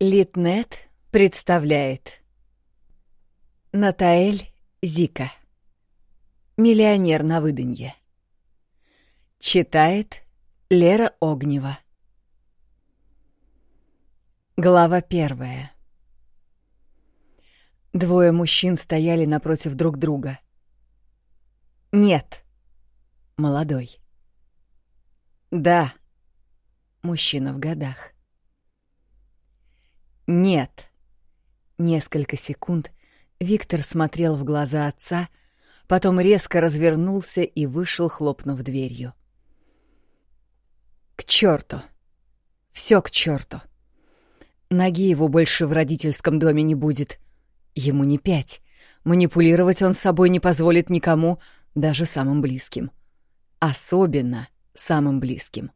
Литнет представляет Натаэль Зика Миллионер на выданье Читает Лера Огнева Глава первая Двое мужчин стояли напротив друг друга. Нет. Молодой. Да. Мужчина в годах. Нет. Несколько секунд Виктор смотрел в глаза отца, потом резко развернулся и вышел, хлопнув дверью. К черту! Все к черту! Ноги его больше в родительском доме не будет. Ему не пять. Манипулировать он собой не позволит никому, даже самым близким. Особенно самым близким.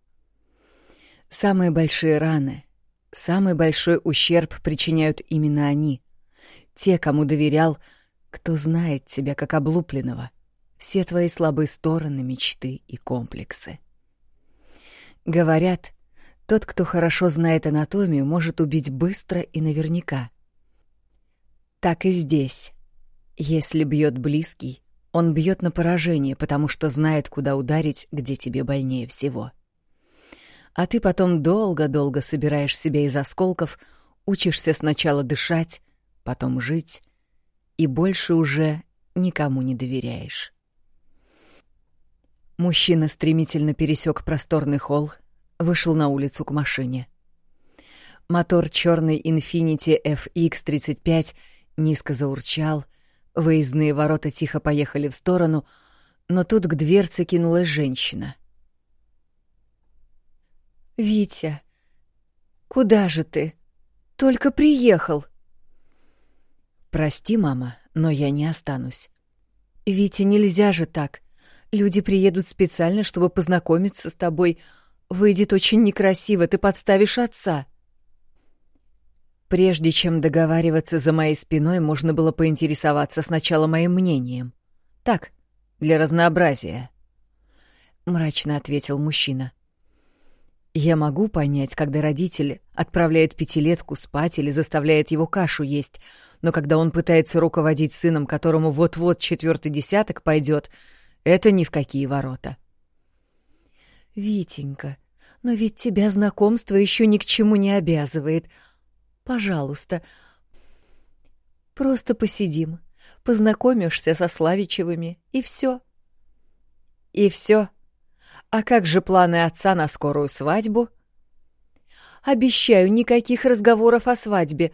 Самые большие раны, самый большой ущерб причиняют именно они. Те, кому доверял, кто знает тебя как облупленного, все твои слабые стороны, мечты и комплексы. Говорят, тот, кто хорошо знает анатомию, может убить быстро и наверняка. Так и здесь. Если бьет близкий, он бьет на поражение, потому что знает, куда ударить, где тебе больнее всего. А ты потом долго-долго собираешь себя из осколков, учишься сначала дышать, потом жить, и больше уже никому не доверяешь. Мужчина стремительно пересек просторный холл, вышел на улицу к машине. Мотор черный Infiniti FX35 низко заурчал, выездные ворота тихо поехали в сторону, но тут к дверце кинулась женщина. «Витя, куда же ты? Только приехал!» «Прости, мама, но я не останусь». «Витя, нельзя же так. Люди приедут специально, чтобы познакомиться с тобой, Выйдет очень некрасиво, ты подставишь отца. Прежде чем договариваться за моей спиной, можно было поинтересоваться сначала моим мнением. Так, для разнообразия. Мрачно ответил мужчина. Я могу понять, когда родитель отправляет пятилетку спать или заставляет его кашу есть, но когда он пытается руководить сыном, которому вот-вот четвертый десяток пойдет, это ни в какие ворота. «Витенька, но ведь тебя знакомство еще ни к чему не обязывает. Пожалуйста, просто посидим, познакомишься со Славичевыми, и все. И все. А как же планы отца на скорую свадьбу? Обещаю, никаких разговоров о свадьбе,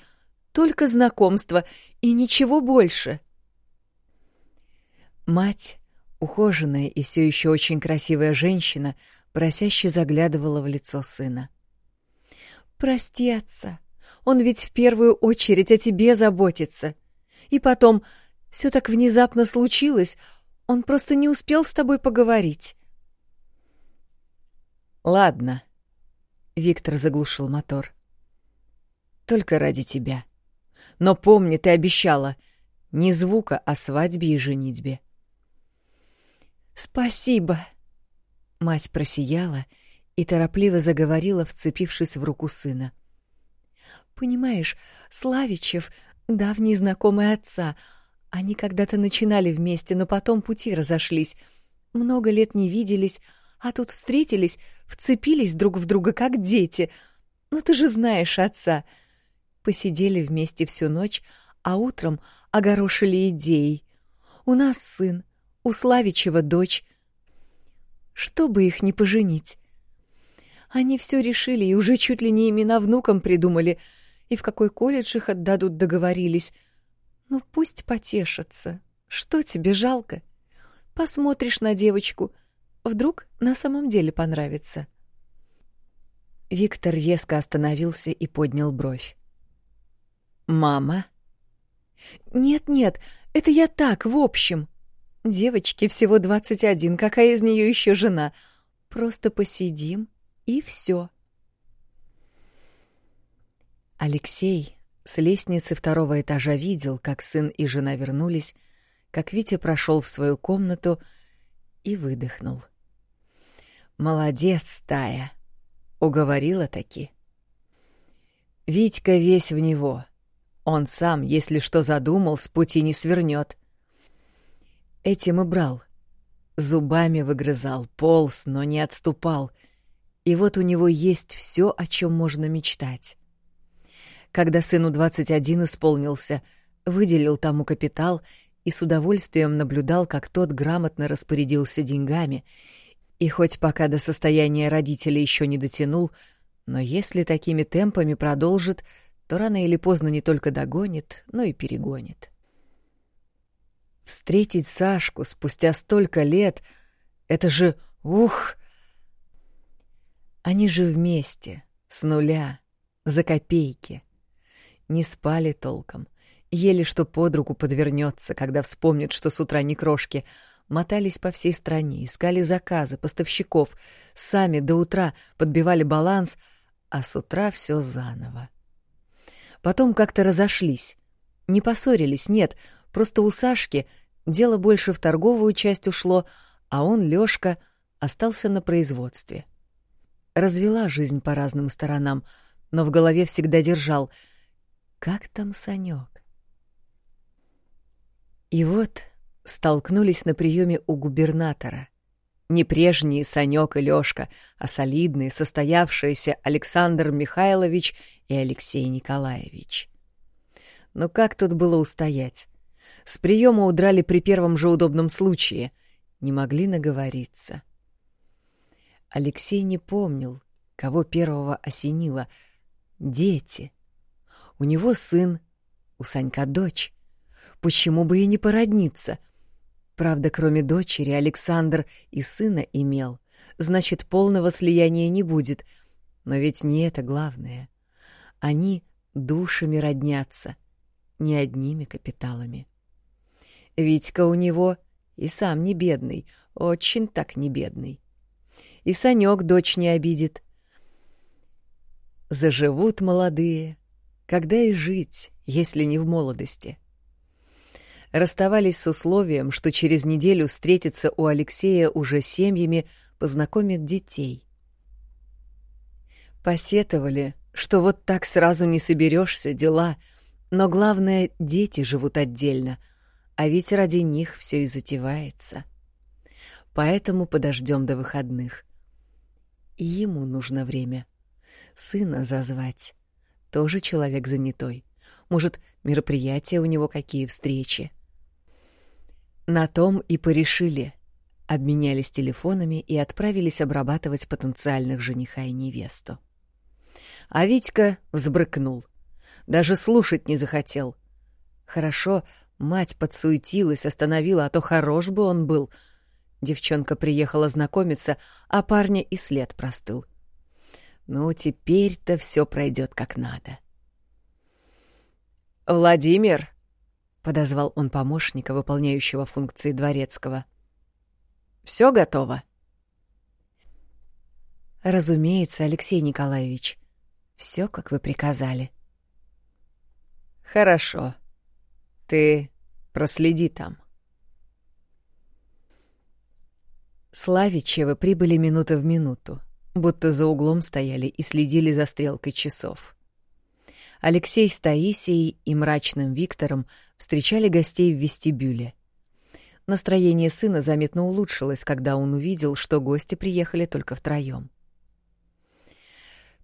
только знакомство и ничего больше. Мать, ухоженная и все еще очень красивая женщина, просяще заглядывала в лицо сына. «Прости отца, он ведь в первую очередь о тебе заботится. И потом, все так внезапно случилось, он просто не успел с тобой поговорить». «Ладно», — Виктор заглушил мотор. «Только ради тебя. Но помни, ты обещала, ни звука о свадьбе и женитьбе». «Спасибо», Мать просияла и торопливо заговорила, вцепившись в руку сына. «Понимаешь, Славичев — давний знакомый отца. Они когда-то начинали вместе, но потом пути разошлись. Много лет не виделись, а тут встретились, вцепились друг в друга, как дети. Ну ты же знаешь отца. Посидели вместе всю ночь, а утром огорошили идеей. У нас сын, у Славичева дочь — чтобы их не поженить. Они все решили и уже чуть ли не имена внукам придумали, и в какой колледж их отдадут договорились. Ну пусть потешатся. Что тебе жалко? Посмотришь на девочку, вдруг на самом деле понравится. Виктор резко остановился и поднял бровь. «Мама?» «Нет-нет, это я так, в общем», Девочке всего двадцать один, какая из нее еще жена? Просто посидим, и все. Алексей с лестницы второго этажа видел, как сын и жена вернулись, как Витя прошел в свою комнату выдохнул. «Молодец, Тая!» — уговорила таки. Витька весь в него. Он сам, если что задумал, с пути не свернет. Этим и брал. Зубами выгрызал, полз, но не отступал. И вот у него есть все, о чем можно мечтать. Когда сыну 21 исполнился, выделил тому капитал и с удовольствием наблюдал, как тот грамотно распорядился деньгами. И хоть пока до состояния родителей еще не дотянул, но если такими темпами продолжит, то рано или поздно не только догонит, но и перегонит. Встретить Сашку спустя столько лет — это же... Ух! Они же вместе, с нуля, за копейки. Не спали толком, еле что под руку подвернется, когда вспомнят, что с утра не крошки, мотались по всей стране, искали заказы, поставщиков, сами до утра подбивали баланс — а с утра все заново. Потом как-то разошлись. Не поссорились, нет, просто у Сашки дело больше в торговую часть ушло, а он, Лёшка, остался на производстве. Развела жизнь по разным сторонам, но в голове всегда держал «Как там Санёк?» И вот столкнулись на приеме у губернатора — не прежние Санёк и Лёшка, а солидные, состоявшиеся Александр Михайлович и Алексей Николаевич. Но как тут было устоять? С приема удрали при первом же удобном случае. Не могли наговориться. Алексей не помнил, кого первого осенило. Дети. У него сын, у Санька дочь. Почему бы и не породниться? Правда, кроме дочери, Александр и сына имел. Значит, полного слияния не будет. Но ведь не это главное. Они душами роднятся, не одними капиталами. Витька у него и сам не бедный, очень так не бедный. И Санёк дочь не обидит. Заживут молодые, когда и жить, если не в молодости. — расставались с условием, что через неделю встретиться у Алексея уже семьями, познакомят детей. Посетовали, что вот так сразу не соберешься, дела, но главное, дети живут отдельно, а ведь ради них все и затевается. Поэтому подождем до выходных. И ему нужно время. Сына зазвать. Тоже человек занятой. Может, мероприятия у него какие встречи. На том и порешили. Обменялись телефонами и отправились обрабатывать потенциальных жениха и невесту. А Витька взбрыкнул. Даже слушать не захотел. Хорошо, мать подсуетилась, остановила, а то хорош бы он был. Девчонка приехала знакомиться, а парня и след простыл. Ну, теперь-то все пройдет как надо. «Владимир!» Подозвал он помощника, выполняющего функции дворецкого. Все готово. Разумеется, Алексей Николаевич. Все, как вы приказали. Хорошо. Ты проследи там. Славичевы прибыли минута в минуту, будто за углом стояли и следили за стрелкой часов. Алексей с Таисией и мрачным Виктором встречали гостей в вестибюле. Настроение сына заметно улучшилось, когда он увидел, что гости приехали только втроем.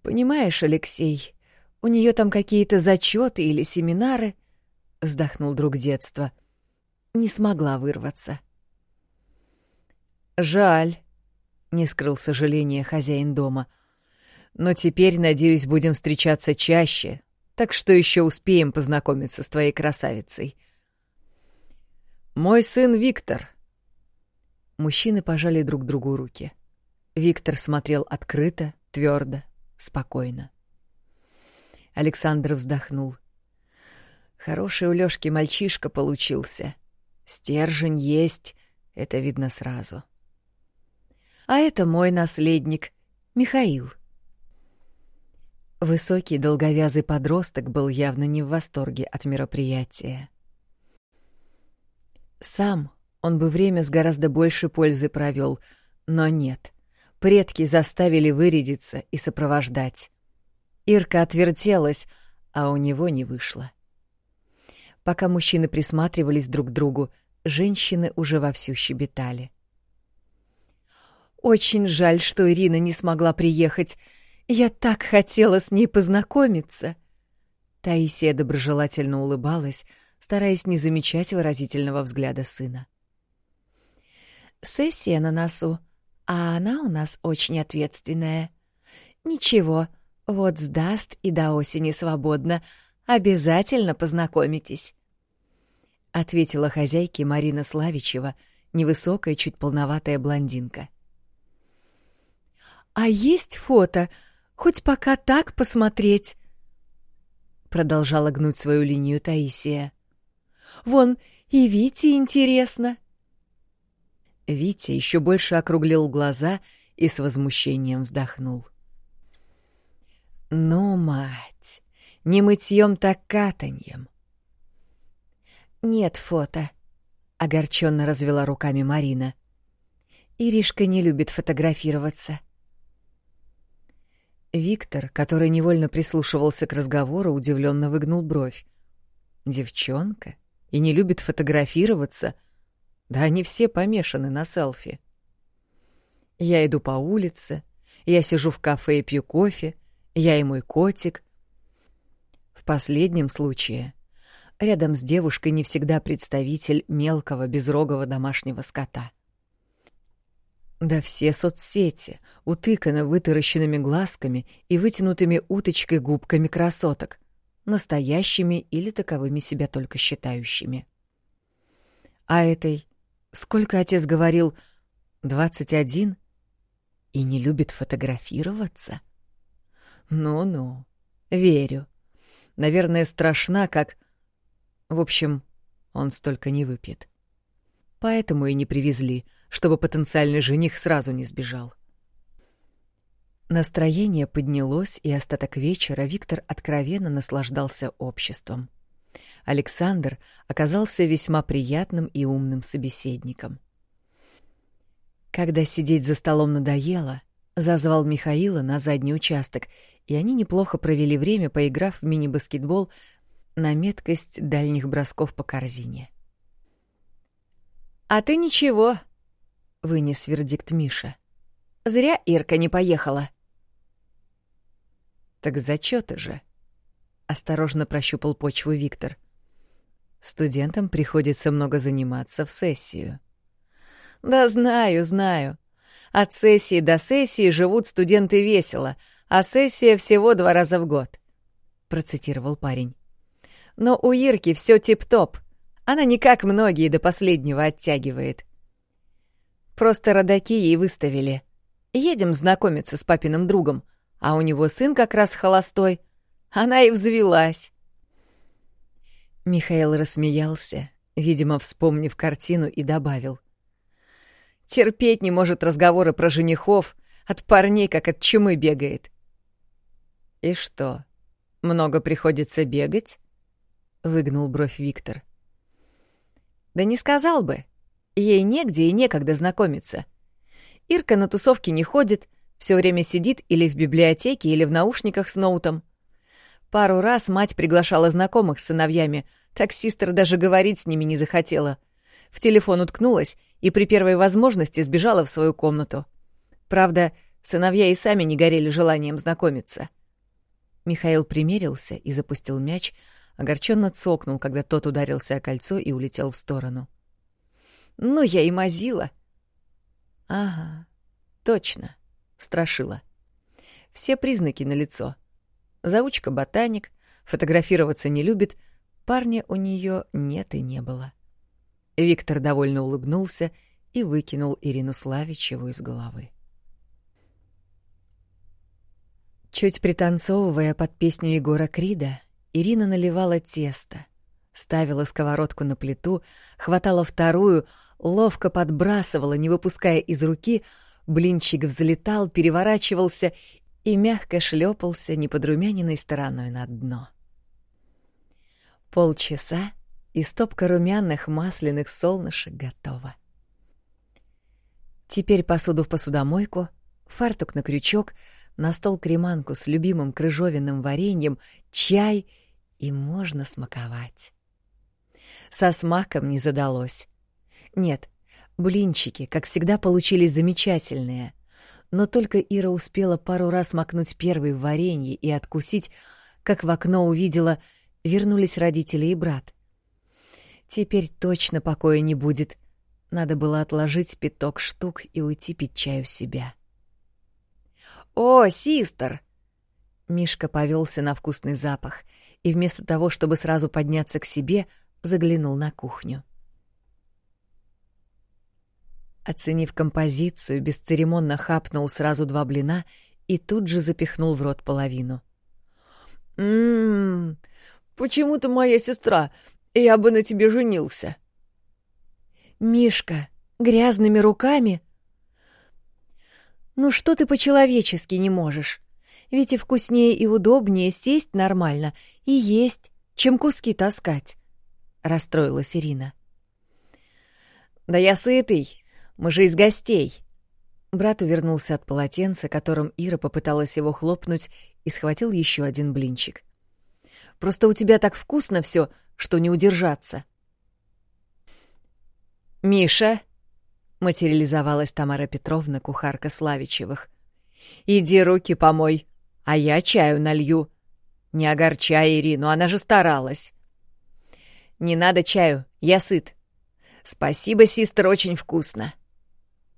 «Понимаешь, Алексей, у нее там какие-то зачеты или семинары», — вздохнул друг детства. «Не смогла вырваться». «Жаль», — не скрыл сожаления хозяин дома. «Но теперь, надеюсь, будем встречаться чаще, так что еще успеем познакомиться с твоей красавицей. Мой сын Виктор. Мужчины пожали друг другу руки. Виктор смотрел открыто, твердо, спокойно. Александр вздохнул. Хороший у Лёшки мальчишка получился. Стержень есть, это видно сразу. А это мой наследник, Михаил. — Высокий долговязый подросток был явно не в восторге от мероприятия. Сам он бы время с гораздо большей пользы провел, но нет. Предки заставили вырядиться и сопровождать. Ирка отвертелась, а у него не вышло. Пока мужчины присматривались друг к другу, женщины уже вовсю щебетали. «Очень жаль, что Ирина не смогла приехать. Я так хотела с ней познакомиться!» Таисия доброжелательно улыбалась, стараясь не замечать выразительного взгляда сына. «Сессия на носу, а она у нас очень ответственная. Ничего, вот сдаст и до осени свободно. Обязательно познакомитесь», — ответила хозяйке Марина Славичева, невысокая, чуть полноватая блондинка. «А есть фото? Хоть пока так посмотреть?» Продолжала гнуть свою линию Таисия. «Вон, и Вите интересно». Витя еще больше округлил глаза и с возмущением вздохнул. «Ну, мать, не мытьем, так катаньем». «Нет фото», — огорченно развела руками Марина. «Иришка не любит фотографироваться». Виктор, который невольно прислушивался к разговору, удивленно выгнул бровь. «Девчонка? И не любит фотографироваться? Да они все помешаны на селфи. Я иду по улице, я сижу в кафе и пью кофе, я и мой котик. В последнем случае рядом с девушкой не всегда представитель мелкого безрогого домашнего скота — да все соцсети утыканы вытаращенными глазками и вытянутыми уточкой губками красоток, настоящими или таковыми себя только считающими. А этой, сколько отец говорил, двадцать один, и не любит фотографироваться? Ну-ну, верю. Наверное, страшна, как... В общем, он столько не выпьет. Поэтому и не привезли — чтобы потенциальный жених сразу не сбежал. Настроение поднялось, и остаток вечера Виктор откровенно наслаждался обществом. Александр оказался весьма приятным и умным собеседником. Когда сидеть за столом надоело, зазвал Михаила на задний участок, и они неплохо провели время, поиграв в мини-баскетбол на меткость дальних бросков по корзине. «А ты ничего», вынес вердикт Миша. Зря Ирка не поехала. Так зачеты же. Осторожно прощупал почву Виктор. Студентам приходится много заниматься в сессию. Да знаю, знаю. От сессии до сессии живут студенты весело, а сессия всего два раза в год, процитировал парень. Но у Ирки все тип-топ. Она не как многие до последнего оттягивает. Просто родаки ей выставили. Едем знакомиться с папиным другом, а у него сын как раз холостой. Она и взвелась. Михаил рассмеялся, видимо, вспомнив картину, и добавил. Терпеть не может разговоры про женихов, от парней как от чумы бегает. «И что, много приходится бегать?» — выгнул бровь Виктор. «Да не сказал бы. Ей негде и некогда знакомиться. Ирка на тусовки не ходит, все время сидит или в библиотеке, или в наушниках с ноутом. Пару раз мать приглашала знакомых с сыновьями, так сестра даже говорить с ними не захотела. В телефон уткнулась и при первой возможности сбежала в свою комнату. Правда, сыновья и сами не горели желанием знакомиться. Михаил примерился и запустил мяч, огорченно цокнул, когда тот ударился о кольцо и улетел в сторону. — ну, я и мазила. Ага, точно, страшила. Все признаки налицо. Заучка ботаник, фотографироваться не любит, парня у нее нет и не было. Виктор довольно улыбнулся и выкинул Ирину Славичеву из головы. Чуть пританцовывая под песню Егора Крида, Ирина наливала тесто — ставила сковородку на плиту, хватала вторую, ловко подбрасывала, не выпуская из руки, блинчик взлетал, переворачивался и мягко шлепался неподрумяненной стороной на дно. Полчаса, и стопка румяных масляных солнышек готова. Теперь посуду в посудомойку, фартук на крючок, На стол креманку с любимым крыжовенным вареньем, чай и можно смаковать. Со смаком не задалось. Нет, блинчики, как всегда, получились замечательные. Но только Ира успела пару раз макнуть первый в варенье и откусить, как в окно увидела, вернулись родители и брат. Теперь точно покоя не будет. Надо было отложить пяток штук и уйти пить чаю себя. «О, систер!» Мишка повелся на вкусный запах и вместо того, чтобы сразу подняться к себе, заглянул на кухню. Оценив композицию, бесцеремонно хапнул сразу два блина и тут же запихнул в рот половину. «М-м, почему-то моя сестра, я бы на тебе женился». «Мишка, грязными руками?» «Ну что ты по-человечески не можешь? Ведь и вкуснее и удобнее сесть нормально и есть, чем куски таскать», — расстроилась Ирина. «Да я сытый, мы же из гостей». Брат увернулся от полотенца, которым Ира попыталась его хлопнуть, и схватил еще один блинчик. «Просто у тебя так вкусно все, что не удержаться». «Миша!» — материализовалась Тамара Петровна, кухарка Славичевых. «Иди руки помой, а я чаю налью. Не огорчай Ирину, она же старалась». «Не надо чаю, я сыт. Спасибо, систер, очень вкусно».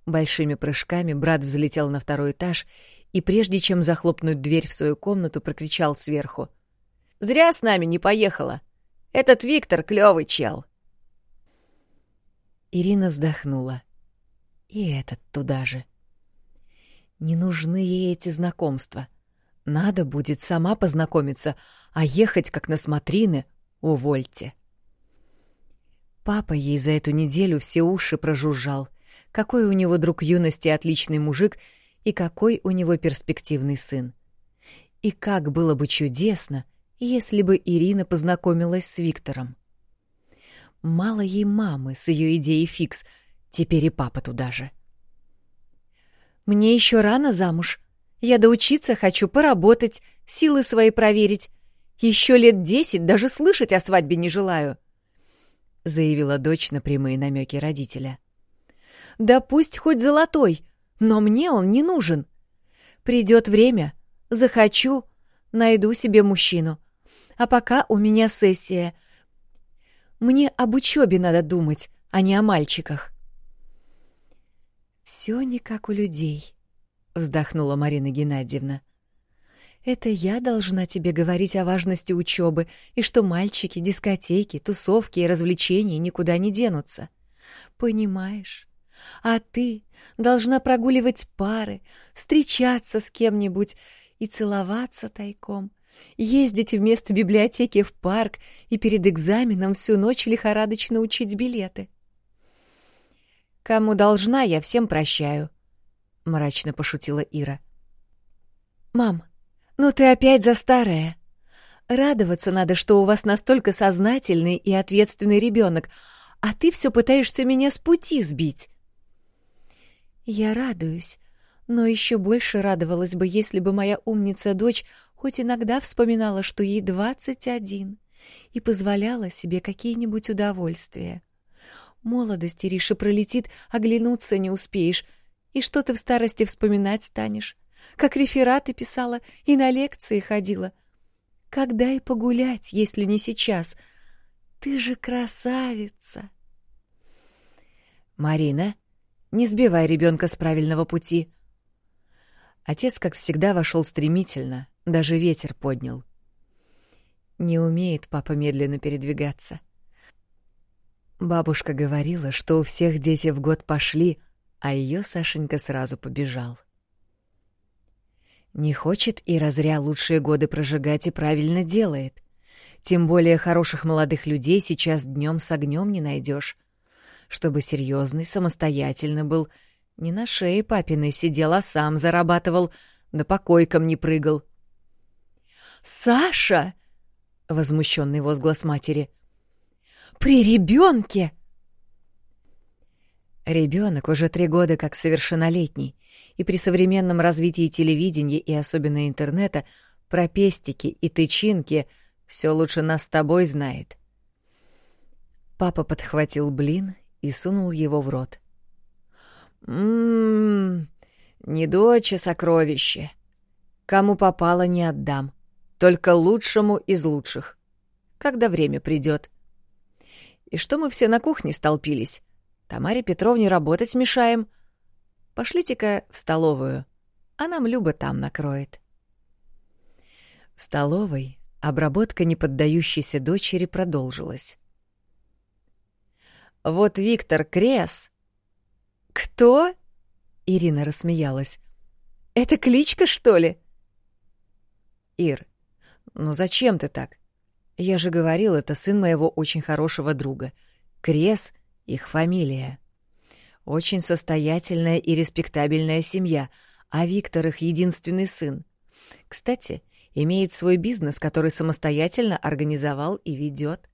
Большими прыжками брат взлетел на второй этаж и, прежде чем захлопнуть дверь в свою комнату, прокричал сверху. «Зря с нами не поехала. Этот Виктор клёвый чел». Ирина вздохнула. И этот туда же. Не нужны ей эти знакомства. Надо будет сама познакомиться, а ехать как на смотрины — увольте. Папа ей за эту неделю все уши прожужжал — какой у него друг юности отличный мужик и какой у него перспективный сын. И как было бы чудесно, если бы Ирина познакомилась с Виктором. Мало ей мамы с ее идеей фикс, теперь и папа туда же. «Мне еще рано замуж. Я доучиться хочу, поработать, силы свои проверить. Еще лет десять даже слышать о свадьбе не желаю», — заявила дочь на прямые намеки родителя. Да пусть хоть золотой, но мне он не нужен. Придет время, захочу, найду себе мужчину. А пока у меня сессия. Мне об учебе надо думать, а не о мальчиках. Все не как у людей, вздохнула Марина Геннадьевна. Это я должна тебе говорить о важности учебы и что мальчики, дискотеки, тусовки и развлечения никуда не денутся. Понимаешь? А ты должна прогуливать пары, встречаться с кем-нибудь и целоваться тайком, ездить вместо библиотеки в парк и перед экзаменом всю ночь лихорадочно учить билеты. «Кому должна, я всем прощаю», — мрачно пошутила Ира. «Мам, ну ты опять за старое. Радоваться надо, что у вас настолько сознательный и ответственный ребенок, а ты все пытаешься меня с пути сбить. Я радуюсь, но еще больше радовалась бы, если бы моя умница-дочь хоть иногда вспоминала, что ей двадцать один, и позволяла себе какие-нибудь удовольствия. Молодость, Ириша, пролетит, оглянуться не успеешь, и что ты в старости вспоминать станешь? Как рефераты писала и на лекции ходила. Когда и погулять, если не сейчас? Ты же красавица! Марина, не сбивай ребенка с правильного пути. Отец, как всегда, вошел стремительно, даже ветер поднял. Не умеет папа медленно передвигаться. Бабушка говорила, что у всех дети в год пошли, а ее Сашенька сразу побежал. Не хочет и разря лучшие годы прожигать и правильно делает. Тем более хороших молодых людей сейчас днем с огнем не найдешь чтобы серьезный, самостоятельный был. Не на шее папиной сидел, а сам зарабатывал, да по койкам не прыгал. «Саша!» — возмущенный возглас матери. «При ребенке!» Ребенок уже три года как совершеннолетний, и при современном развитии телевидения и особенно интернета про пестики и тычинки все лучше нас с тобой знает. Папа подхватил блин и сунул его в рот. «М-м-м, не дочь, а сокровище. Кому попало, не отдам. Только лучшему из лучших. Когда время придет. И что мы все на кухне столпились? Тамаре Петровне работать мешаем. Пошлите-ка в столовую, а нам Люба там накроет. В столовой обработка неподдающейся дочери продолжилась. «Вот Виктор Крес...» «Кто?» — Ирина рассмеялась. «Это кличка, что ли?» «Ир, ну зачем ты так? Я же говорил, это сын моего очень хорошего друга. Крес — их фамилия. Очень состоятельная и респектабельная семья, а Виктор их единственный сын. Кстати, имеет свой бизнес, который самостоятельно организовал и ведет.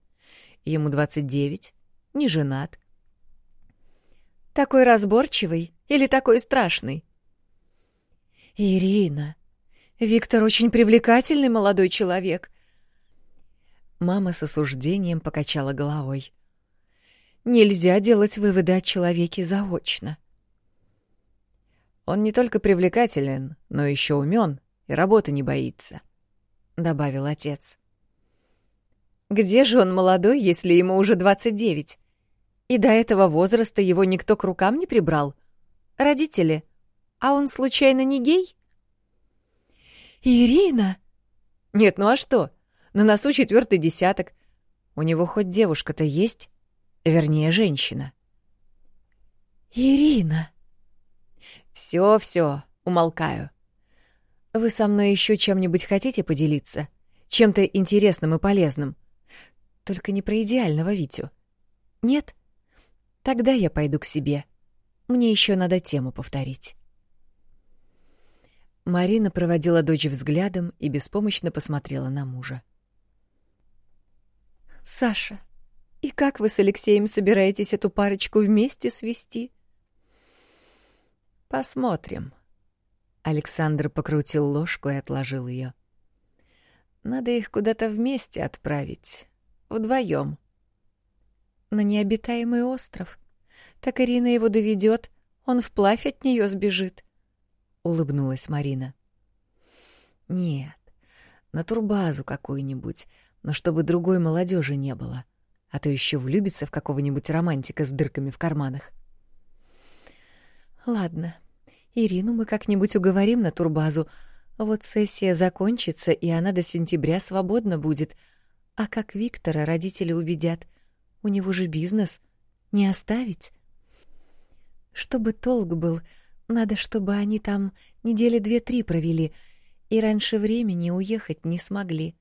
Ему 29, не женат. Такой разборчивый или такой страшный? Ирина, Виктор очень привлекательный молодой человек. Мама с осуждением покачала головой. Нельзя делать выводы о человеке заочно. Он не только привлекателен, но еще умен и работы не боится, — добавил отец. Где же он молодой, если ему уже двадцать девять? И до этого возраста его никто к рукам не прибрал? Родители? А он случайно не гей? Ирина! Нет, ну а что? На носу четвертый десяток. У него хоть девушка-то есть? Вернее, женщина. «Ирина!» «Все-все, умолкаю. Вы со мной еще чем-нибудь хотите поделиться? Чем-то интересным и полезным? Только не про идеального Витю. Нет? Тогда я пойду к себе. Мне еще надо тему повторить». Марина проводила дочь взглядом и беспомощно посмотрела на мужа. «Саша, и как вы с Алексеем собираетесь эту парочку вместе свести? Посмотрим. Александр покрутил ложку и отложил ее. Надо их куда-то вместе отправить, вдвоем. На необитаемый остров. Так Ирина его доведет, он вплавь от нее сбежит. Улыбнулась Марина. Нет, на турбазу какую-нибудь, но чтобы другой молодежи не было а то еще влюбится в какого-нибудь романтика с дырками в карманах. Ладно, Ирину мы как-нибудь уговорим на турбазу. Вот сессия закончится, и она до сентября свободна будет. А как Виктора родители убедят? У него же бизнес. Не оставить? Чтобы толк был, надо, чтобы они там недели две-три провели, и раньше времени уехать не смогли.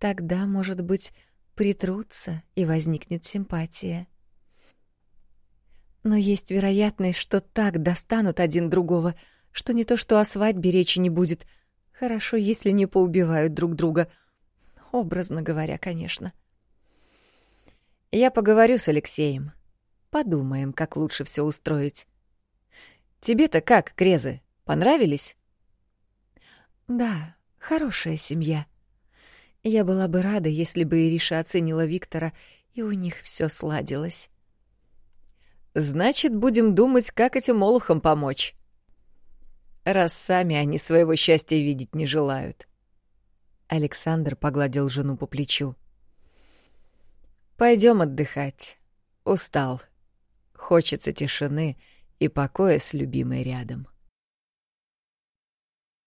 Тогда, может быть, притрутся, и возникнет симпатия. Но есть вероятность, что так достанут один другого, что не то что о свадьбе речи не будет. Хорошо, если не поубивают друг друга. Образно говоря, конечно. Я поговорю с Алексеем. Подумаем, как лучше все устроить. Тебе-то как, Крезы, понравились? Да, хорошая семья. Я была бы рада, если бы Ириша оценила Виктора, и у них все сладилось. Значит, будем думать, как этим молохам помочь. Раз сами они своего счастья видеть не желают. Александр погладил жену по плечу. Пойдем отдыхать. Устал. Хочется тишины и покоя с любимой рядом.